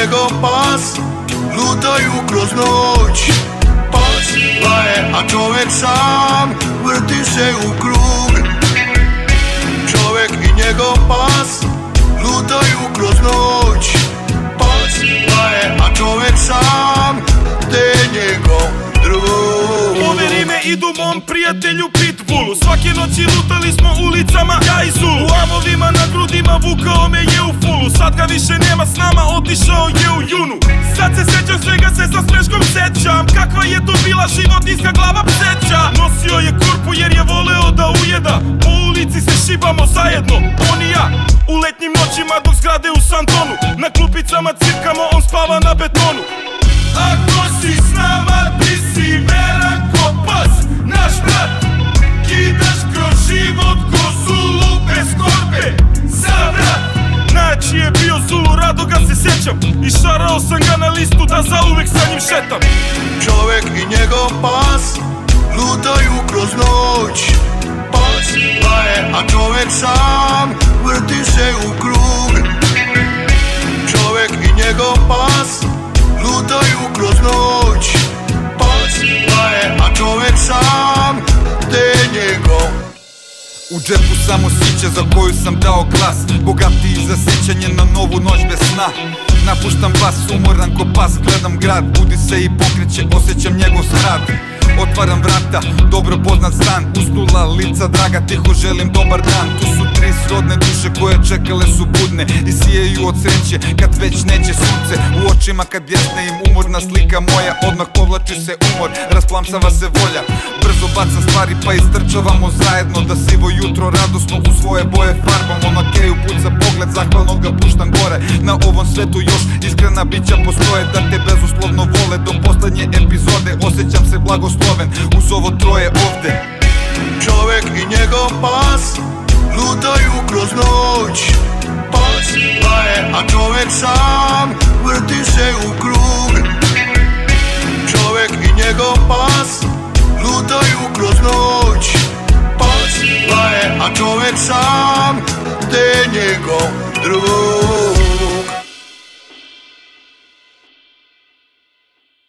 njegov pas Lutaju kroz noć. Pas laje, a čovek sam Vrti se u krug. Čovek i njegov pas Lutaju kroz noć. Pas laje, a čovek sam Te je njegov drug. Poveri me idu mom prijatelju Pitbullu Svake noći lutali smo ulicama na grudima vukao me je u fulu Sad ga više nema s nama, otišao je u junu. Sad se sećam svega se sa smeškom sećam. Kakva je to bila životinska glava pseća. Nosio je kurpu jer je voleo da ujeda. Po ulici se šibamo zajedno, on i ja U letnjim noćima dok zgrade u Santonu. Na klupicama cirkamo, on spava na betonu. Ako si s nama, ti rado ga se sjećam I šarao sam ga na listu da zauvek sa njim šetam. Čovek i njegov pas Lutaju kroz noć. Pas laje, a čovek sam Vrti se u krug U džepu samo sića za koju sam dao glas. Bogatiji za sećanje na novu noć bez sna Napuštam bas, umoran ko pas Gledam grad, budi se i pokreće Osjećam njegov smrad Otvaram vrata, dobro poznat stan Ustula lica draga, tiho želim dobar dan. Tu su tri srodne duše koje čekale su budne I sijaju od sreće kad već neće sunce U očima kad bjesne im umorna slika moja Odmah povlači se umor, rasplamsava se volja. Brzo bacam stvari pa istrčavamo zajedno Da sivo jutro radosno u svoje boje farbamo Na keju puca zahvalno ga puštam gore. Na ovom svetu još iskrena bića postoje Da te bezuslovno vole. Do poslednje epizode Osjećam se blagosloven. Uz ovo troje ovde. Čovek i njegov pas Lutaju kroz noć. Pas laje, a čovek sam Vrti se u krug. Čovek i njegov pas Lutaju kroz noć. Pas laje, a čovek sam llegó Drew.